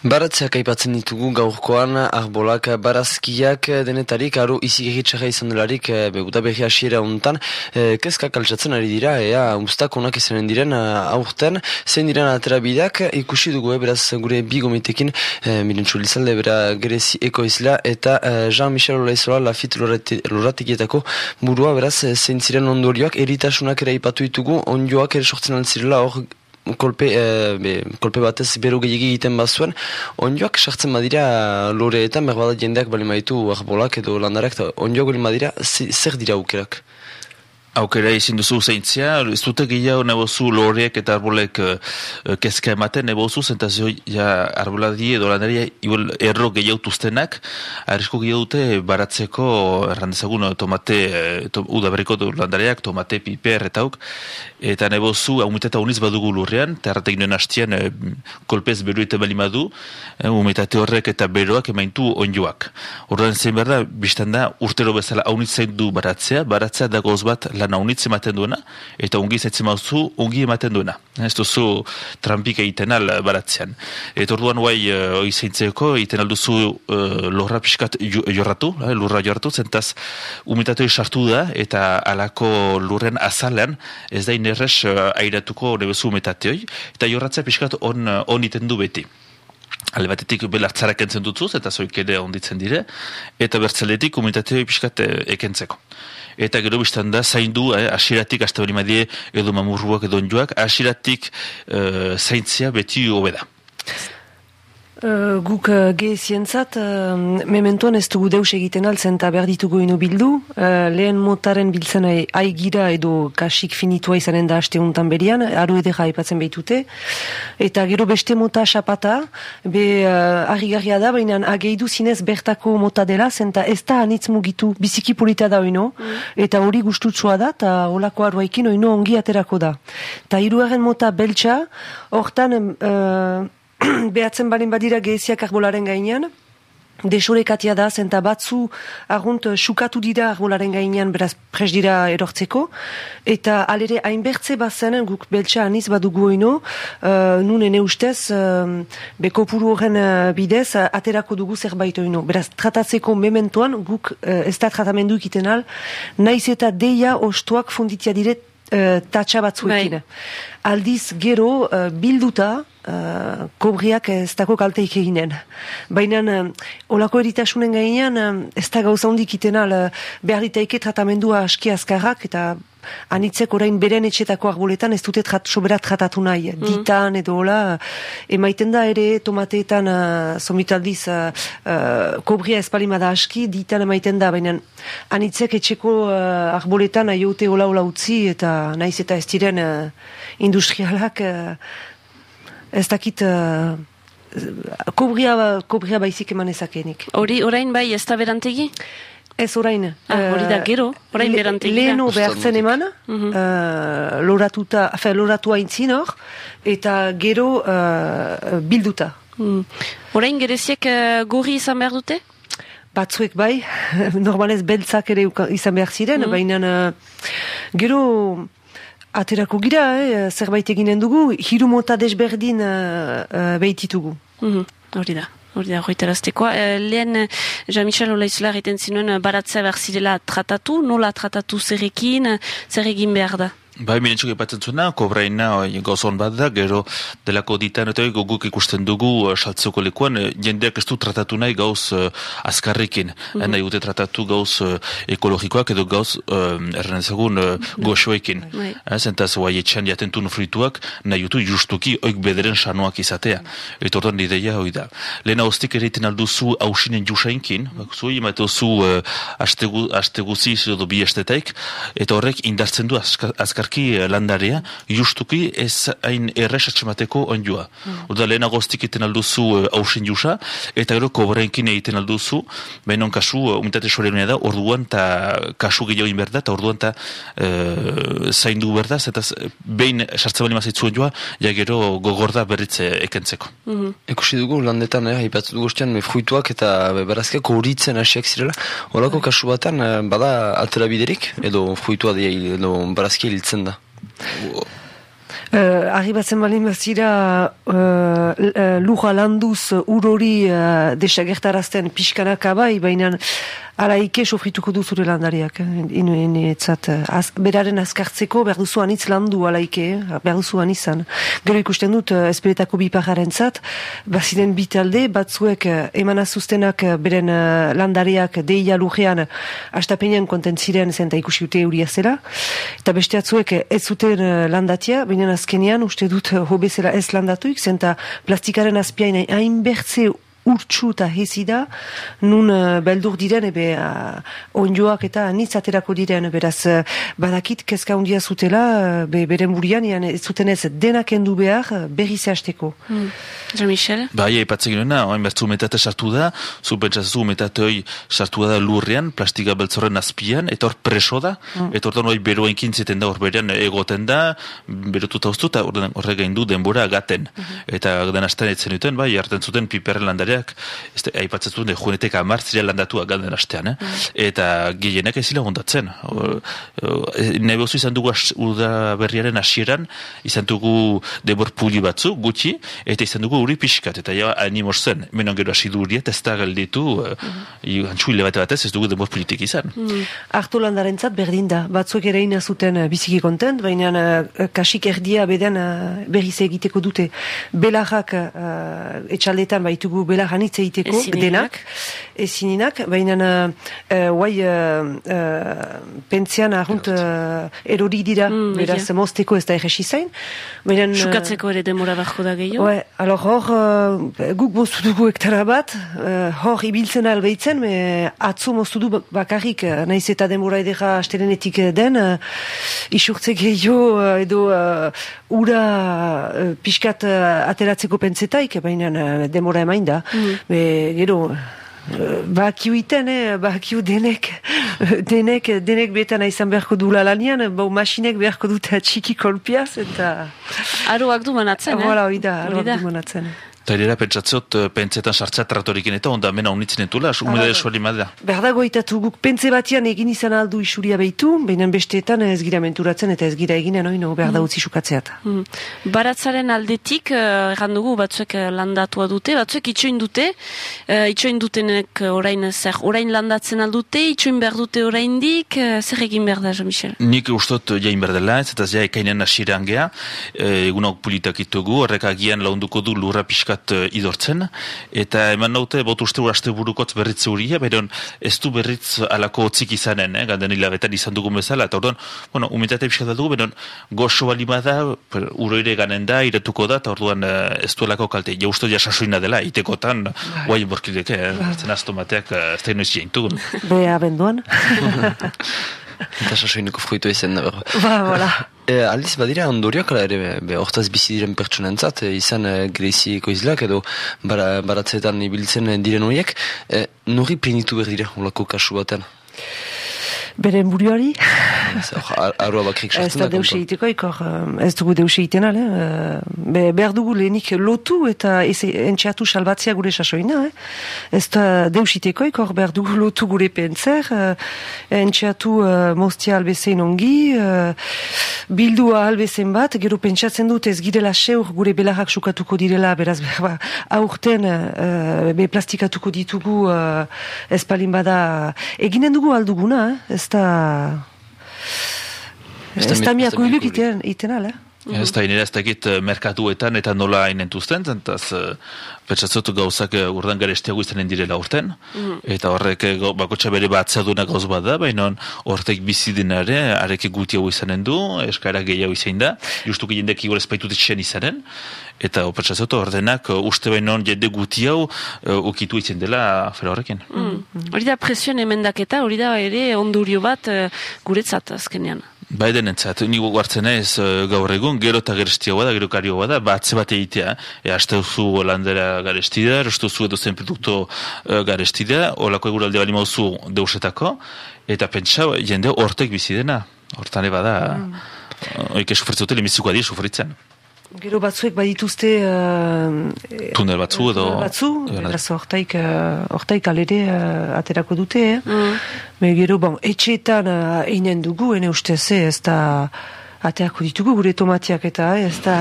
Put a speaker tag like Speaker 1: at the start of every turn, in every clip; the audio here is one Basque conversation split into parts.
Speaker 1: Baratzeak aipatzen ditugu gaurkoan, arbolak, barazkiak, denetarik, aro izik egitxarra izan delarik, e, beguta behi hasiera honetan, e, kezkak altsatzen ari dira, ea, ustak onak izanen diren aurten, zein diren atera bidak, ikusi dugu, e, beraz, gure bigomitekin, e, miren txulizalde, bera, gerezi ekoizla, eta e, Jean-Michel Olaizola, lafit loratekietako burua, beraz, zein ziren ondorioak, eritasunak ere ipatu ditugu, ondioak ere sortzen altzirela, hor, kolpe, e, be, kolpe batez bero gehiagi egiten bazuen, onjoak sartzen badira loreetan, berbada jendeak bali maitu arbolak edo landarak, onjoak bali zer dira aukerak?
Speaker 2: Aukera izin duzu zeintzia, ez dute gehiago nebozu loreek eta arbolek uh, kezka ematen nebozu, zentazio ja arboladi edo landaria erro gehiago tuztenak, arrisko gehiago dute baratzeko errandezagun tomate, uh, to, udaberriko landareak, tomate, piper eta auk, eta nebozu humitata uniz badugu lurrean, eta erratek nuen hastian kolpez beru eta bali madu, uh, horrek eta beroak emaintu onjoak. Horren zein behar da, biztan da, urtero bezala haunitz zain du baratzea, baratzea dagoz bat lan haunitz ematen duena, eta ungi zetzen mauzu, ungi ematen duena. Ez duzu trampik egiten al baratzean. Eta orduan guai, uh, zeintzeko, egiten alduzu uh, lorra pixkat jorratu, uh, lurra jorratu, zentaz umitatoi sartu da, eta alako lurren azalean, ez da inerrez uh, airatuko nebezu umitateoi, eta jorratzea pixkat on, on iten du beti. Ale batetik belartzarak entzen dutzuz, eta zoik ere onditzen dire, eta bertzaletik umitateoi pixkat ekentzeko eta gero biztan da zaindu eh, asiratik aste hori madie edo mamurruak edo onjoak asiratik eh, zaintzia beti hobeda.
Speaker 3: Uh, guk uh, gehizientzat, uh, mementuan ez dugu deus egiten altzen eta behar ditugu ino bildu. Uh, lehen motaren biltzen aigira edo kasik finitua izanen da haste untan berian, aru edera aipatzen behitute. Eta gero beste mota xapata, be uh, argi da, baina ageidu zinez bertako mota dela, zenta ez da anitz mugitu biziki polita da oino, mm. eta hori gustutsua da, eta holako arruaikin oino ongi aterako da. Ta iruaren mota beltsa, hortan... Uh, behatzen balin badira gehiziak arbolaren gainean, desorekatia da, zenta batzu argunt sukatu dira arbolaren gainean beraz pres dira erortzeko, eta alere hainbertze bazen guk beltsa aniz badugu oino, uh, nun ene ustez, uh, bekopuru horren uh, bidez, uh, aterako dugu zerbait oino. Beraz, tratatzeko mementoan, guk uh, ez da tratamendu ikiten al, naiz eta deia ostuak funditia dire uh, tatsa batzuekin. Bai. Aldiz gero uh, bilduta, uh, kobriak ez dako kalteik eginen. Baina, uh, olako eritasunen gainean, uh, ez da gauza hondik itena, uh, behar ditaike tratamendua aski azkarrak, eta anitzek orain beren etxetako arboletan ez dute trat, soberat tratatu nahi. Mm. Ditan edo hola, emaiten da ere tomateetan uh, somitaldiz uh, uh, kobria espalimada aski, ditan emaiten da, baina anitzek etxeko uh, arboletan aiote hola hola utzi eta naiz eta ez diren uh, industrialak ez dakit uh, kobria, kobria baizik eman ezakenik.
Speaker 4: Hori, orain bai, ez da berantegi?
Speaker 3: Ez orain.
Speaker 4: Ah, hori da, gero, orain berantegi.
Speaker 3: Leheno behartzen eman, uh -huh. uh, loratuta, afe, loratua intzin hor, eta gero uh, bilduta. Mm.
Speaker 4: Orain gereziek uh, gorri izan behar dute?
Speaker 3: Batzuek bai, normalez beltzak ere izan behar ziren, mm baina uh, gero Aterako gira, eh, zerbait eginen dugu, hiru mota desberdin uh, uh, behititugu.
Speaker 4: Mhm, hori da, hori da, hori teraztekoa. Uh, lehen, Jean-Michel Olaizula egiten zinuen, baratzea behar zirela tratatu, nola tratatu zerrekin, zer egin behar da?
Speaker 2: Bai, minetxuk epatzen zuena, kobraina gozon bat da, gero delako ditan eta guk ikusten dugu uh, saltzeko lekuan, uh, jendeak ez du tratatu nahi gauz uh, azkarrikin, mm -hmm. nahi dute tratatu gauz uh, ekologikoak edo gauz uh, erren ezagun uh, goxoekin. Right. Eh, zentaz, guai etxan jatentun frituak, nahi dutu justuki oik bederen sanoak izatea. Eta ordan nideia hoi da. Lehena hostik eriten alduzu hausinen jusainkin, zui, emate zu uh, asteguziz edo bi estetaik, eta horrek indartzen du azkar azkarki eh, landaria, justuki ez hain erres atxemateko onjua. Mm. Oda lehen agostik iten alduzu hausin eh, jusa, eta gero kobrenkin egiten alduzu, behinon kasu, uh, unitate sorenunea da, orduan eta kasu gehiago inberda, eta orduan eta uh, zaindu berda, eta behin sartzen bali mazitzu onjua, ja gero gogorda berritze ekentzeko.
Speaker 1: Mm -hmm. Ekusi dugu landetan, eh, ipatzu dugu estean, fruituak eta berazkeak horitzen hasiak zirela, horako kasu batan, bada altera biderik, edo fruitua edo barazkia hiltzen da.
Speaker 3: Uh, Arribatzen balin bazira uh, lura landuz urori uh, desagertarazten pixkanaka bai, baina Ala ike sofrituko du zure landariak, eh? inu etzat, az, beraren azkartzeko behar duzu anitz landu ala ike, eh? behar duzu anizan. Gero ikusten dut, esperetako bipararen zat, baziren bitalde, batzuek eman azuztenak beren landariak deia lujean astapenean kontentziren zenta ikusi dute euria zela, eta beste atzuek ez zuten landatia, baina azkenean uste dut hobezela ez landatuik, zenta plastikaren azpiain hain bertze urtsu eta hezida, nun uh, beldur diren, ebe uh, onjoak eta nitz aterako diren, beraz, uh, badakit kezka hundia zutela, be, beren burian, ez zuten ez denak endu behar, berri zehazteko.
Speaker 4: Mm. Jean-Michel?
Speaker 2: Bai, eipatzen genuena, oin bertzu metate sartu da, zu pentsatzu metate hoi sartu da lurrean, plastika beltzorren azpian, eta hor preso da, mm. eta hor da hori beroen kintzeten da, hor berean egoten da, berotuta ustu, eta horre gain du denbora gaten. Mm -hmm. Eta den astan etzen duten, bai, hartzen zuten piperren landareak, ez da, aipatzen zuten, junetek amart zira landatua galden astean, eh? Mm. eta gehienak ez zila gondatzen. Mm. izan dugu uda berriaren hasieran, izan dugu debor puli batzu, gutxi, eta izan dugu uri pixkat, eta ja animoz zen, menon gero hasi du uriet, ez da galditu, mm. uh, bat batez ez dugu debor politik izan.
Speaker 3: Mm. Artu landaren zat berdin da, batzuk ere zuten uh, biziki kontent, baina uh, kasik erdia beden uh, berriz egiteko dute. Belarrak uh, etxaldetan baitugu belarran hitz egiteko, denak, ezininak, baina uh, guai uh, uh, pentzian ahunt uh, erori dira, mm, beraz mozteko ez da egesi zain.
Speaker 4: Sukatzeko ere demora bako da gehiago?
Speaker 3: alor hor, uh, guk moztu dugu ektara bat, uh, hor ibiltzen albeitzen, me atzo moztu du bakarrik, uh, naiz eta demora edera astelenetik den, uh, isurtze gehiago uh, edo uh, ura uh, pixkat uh, ateratzeko pentsetaik, baina uh, demora emain da. Mm. Be, gero, Bakiu iten, eh? bakiu denek, denek, denek betan izan beharko dula lanian, bau masinek beharko dute atxiki kolpiaz, eta...
Speaker 4: Aroak du manatzen,
Speaker 3: eh? Hola, oida, aroak du manatzen.
Speaker 2: Eta ere pentsatzot, eh, pentsetan sartzea traktorikin eta onda mena unitzen entula, umede esuali madea.
Speaker 3: Berdago itatu guk pentse batian egin izan aldu isuria behitu, behinan besteetan ez gira menturatzen eta ez gira eginen oino berda mm. utzi sukatzeat. Mm.
Speaker 4: Baratzaren aldetik, uh, errandugu batzuek uh, landatua dute, batzuek itxoin dute, uh, itxoin dutenek orain zer, orain landatzen aldute, itxoin behar dute orain dik, uh, zer egin behar da, Jean-Michel?
Speaker 2: Nik ustot jain behar dela, ez eta zia ekainen asirean geha, egunak politak itugu, horrek agian launduko du lurra piskat uh, idortzen, eta eman naute, bot uste uraste burukotz berritze huria, beron ez du berritz alako otzik izanen, eh, ganden hilabetan izan dugun bezala, eta orduan, bueno, umitate piskat dugu, beron goxo bali bada, uroire ganen da, iretuko da, eta orduan uh, ez du alako kalte, ja uste jasasoina dela, itekotan, bai. guai borkidek, eh, zen aztomateak, uh, ez da inoiz jaintugun.
Speaker 3: Bea, benduan.
Speaker 1: Eta sasoineko fruitu izan da
Speaker 3: Ba, voilà.
Speaker 1: E, aldiz badira ondorioak ere, be, hortaz bizi diren pertsonentzat, e, izan e, greiziko izlak edo bara, baratzeetan ibiltzen diren horiek, e, nori penitu behar dira, olako kasu baten?
Speaker 3: Beren buruari.
Speaker 1: Arroa bakrik
Speaker 3: Ez da deus egiteko, ez dugu deus egiten, ale. Be, behar dugu lehenik lotu eta ez entxeatu salbatzea gure sasoina. Eh? Ez da deus egiteko, ikor behar dugu lotu gure pentzer, entxeatu uh, mostia albezein ongi, uh, bildua albezen bat, gero pentsatzen dut ez girela seur gure belarrak sukatuko direla, beraz ba, aurten uh, be plastikatuko ditugu uh, ez palin bada eginen dugu alduguna, eh? ez da... Ez da miako hiluk iten ala.
Speaker 2: Ez da inera ez da egit merkatuetan eta nola inentuzten, zentaz Petsatzot gauzak eh, urdan garestiago izanen direla urten, mm. eta horrek eh, bakotxa bere bat zerduna gauz bat da, baina horrek bizi denare, areke gutiago izanen du, eskara gehiago izain da, justu jendek igor espaitut etxean izanen, eta petsatzot ordenak eh, uste baina jende gutiago uh, ukitu izan dela fera horrekin.
Speaker 4: Mm. Hori da presioen emendaketa, hori da ere ondurio bat guretzat azkenean.
Speaker 2: Baiden entzat, nigo guartzen ez gaur egun, gero eta gerestiagoa da, gero karioa da, batze bat egitea, e, aste duzu holandera garestida, erostu zu edo zen produktu uh, garestida, olako eguralde bali mauzu deusetako, eta pentsa jende hortek bizi dena. Hortan eba da, mm. oike sufritzen dute, lemizuko adi sufritzen.
Speaker 3: Gero batzuek badituzte...
Speaker 2: Uh, tunel batzu edo...
Speaker 3: Batzu, eraz hortaik, uh, hortaik alere uh, aterako dute, eh? Mm. gero, bon, etxeetan uh, einen dugu, ene ustez, ez da ateako ditugu gure tomatiak eta, ez da,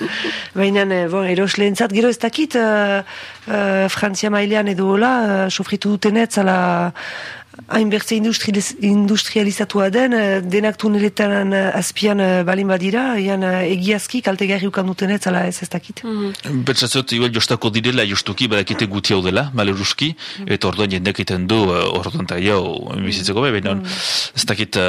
Speaker 3: baina, bon, eros lehentzat, gero ez dakit, uh, uh, Frantzia mailean edo hola, uh, sofritu dutenet, zala, hainbertze industrializatua den, eh, denak tuneletan eh, azpian eh, balin badira, ean egiazki kalte gari ukan duten ez, ala ez ez dakit.
Speaker 2: Mm -hmm. jostako direla justuki badakite guti hau dela, maleruski, mm -hmm. eta orduan jendek iten du, orduan eta jau, bizitzeko be, baina, mm -hmm. ez dakit, uh,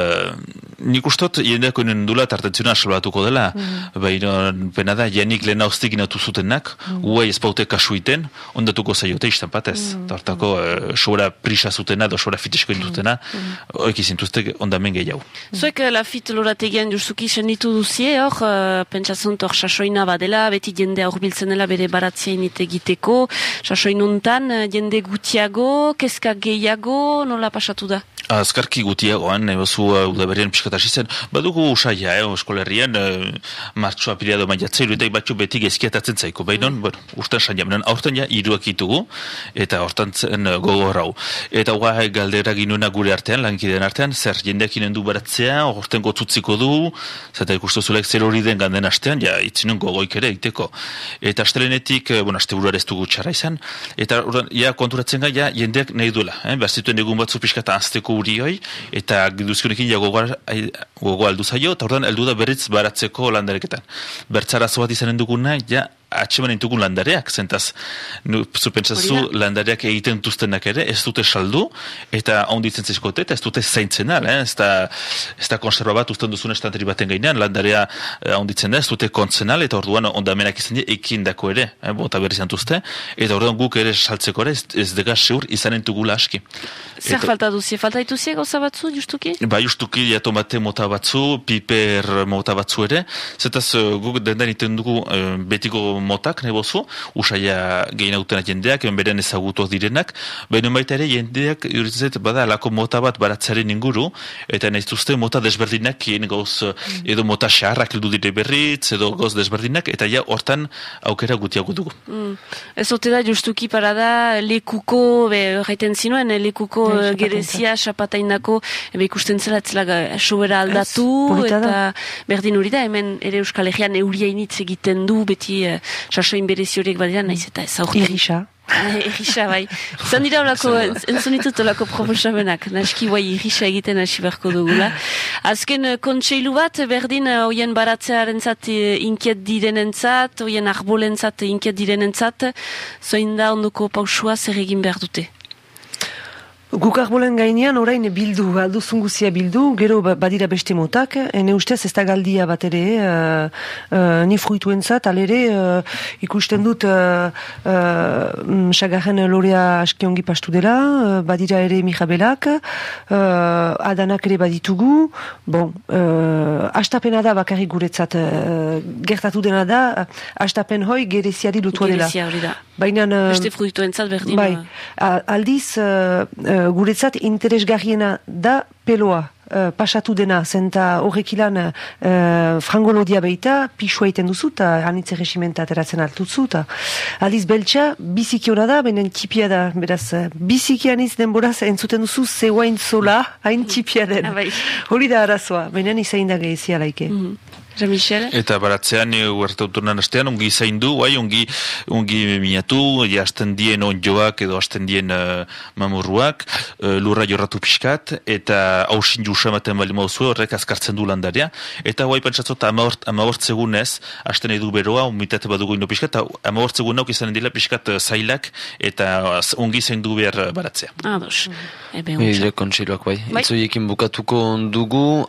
Speaker 2: nik ustot jendeako inen dula tartentzuna salbatuko dela, mm -hmm. baina, pena da, jenik lehen haustik inatu zutenak, mm -hmm. uai ez paute kasuiten, ondatuko zaiote istan patez, mm -hmm. tartako, uh, sobra prisa zutena, do sobra fitisko indutena, mm -hmm. oik izintuzte ondamen gehiago.
Speaker 4: Zuek la fit lorategian justuki senitu duzie, hor, uh, pentsazunt hor sasoina badela, beti jende hor dela bere baratzia inite egiteko, sasoinuntan jende gutiago, kezka gehiago, nola pasatu da?
Speaker 2: Azkarki gutiagoan, nahi bazu uh, piskatasi zen, badugu usaia, eh, eskolerrian, uh, martxoa piriado maiatzea, iruetai batxu beti gezkiatatzen zaiko, baina, mm. bueno, urten saia, baina, aurten ja, iruak itugu, eta hortan zen uh, gogo rau. Eta guai galdera ginuena gure artean, lankideen artean, zer jendeak inen du baratzea, horten gotzutziko du, zeta ikustu zulek zer hori den ganden astean, ja, itzinen gogoik ere, iteko. Eta astelenetik, bueno, aste ez dugu txara izan, eta, ja, konturatzen gai, ja, jendeak nahi duela, eh, behar zituen egun batzu piskata azteko urioi, eta giduzkionekin ja gogo aldu zaio, eta ordan heldu da berriz baratzeko landareketan. Bertzarazo bat izanen duguna, ja atxeman intugun landareak, zentaz, nu, zupentsazu landareak egiten duztenak ere, ez dute saldu, eta onditzen zizkote, eta ez dute zaintzen al, eh? ez, da, ez da konserva bat usten duzun estanteri baten gainean, landarea eh, onditzen da, ez dute kontzenal, eta orduan ondamenak izan ekin dako ere, eh? bota berri zantuzte, eta orduan guk ere saltzeko ere, ez, ez dega seur izanen tugula aski.
Speaker 4: Zer eta, falta duzie? Falta ituzie gauza batzu, justuki?
Speaker 2: Ba, justuki, ja tomate mota batzu, piper mota batzu ere, zetaz guk dendan iten dugu betiko motak, nebozu, usaia gehiago jendeak, beren ezagutu direnak, baina baita ere jendeak, uritzet, bada, alako mota bat baratzaren inguru, eta nahiz duzte mota desberdinak, kien goz, mm. edo mota xarrak ildu dire berritz, edo goz desberdinak, eta ja, hortan aukera gutiago dugu.
Speaker 4: Mm. Ez ote da, justuki parada, lekuko, be, gaiten zinuen, lekuko e, gerezia, xapatainako, ebe ikusten zela, etzela, sobera aldatu, eta berdin hori da, hemen ere Euskal Herrian euria egiten du, beti e, sasoin berezi horiek badira, naiz eta ez aurten.
Speaker 3: Irisa.
Speaker 4: irisa, bai. Zan dira olako, entzunitut olako profosamenak, naski bai irisa egiten hasi beharko dugula. Azken eh, kontseilu bat, berdin, eh, hoien baratzearen zat eh, inkiet direnentzat, hoien arbolentzat inkiet direnentzat, zoin da onduko pausua zer egin behar dute.
Speaker 3: Guk arbolen gainean orain bildu, alduzun guzia bildu, gero ba, badira beste motak, ene ustez ez da galdia bat ere, uh, uh, ni fruituen zat, alere uh, ikusten dut uh, uh, sagarren lorea askiongi pastu dela, uh, badira ere mijabelak, uh, adanak ere baditugu, bon, uh, astapena da bakarri guretzat, uh, gertatu dena da, astapen hoi gereziari lutua dela.
Speaker 4: Gerezia Baina... Uh, beste fruituen zat berdin.
Speaker 3: Bai, aldiz... Uh, uh, guretzat interesgarriena da peloa. Uh, pasatu dena, zenta horrek ilan uh, frangolodia behita, pixua iten duzu, eta anitze regimenta ateratzen altutzu, eta aliz beltsa, biziki hona da, benen tipia da, beraz, biziki aniz denboraz, entzuten duzu, zeuain zola, hain tipia den. Ah, bai. Hori da arazoa, benen izain da gehizia laike. Mm -hmm.
Speaker 4: Michel?
Speaker 2: Eta baratzean, uerte autunan astean, ungi zaindu, bai, ungi, ungi minatu, ja, asten dien onjoak edo asten dien uh, mamurruak, uh, lurra jorratu pixkat, eta hausin jusa ematen bali mauzu, horrek azkartzen du landaria, eta guai pentsatzot, amahortzegunez, asten edu beroa, umitate badugu ino pixkat, eta amahortzegun nauk izan dila pixkat uh, zailak, eta ungi zaindu behar baratzea.
Speaker 4: Ados.
Speaker 1: Ebe, Ebe kontsiloak bai. bai. Itzoiekin bukatuko dugu,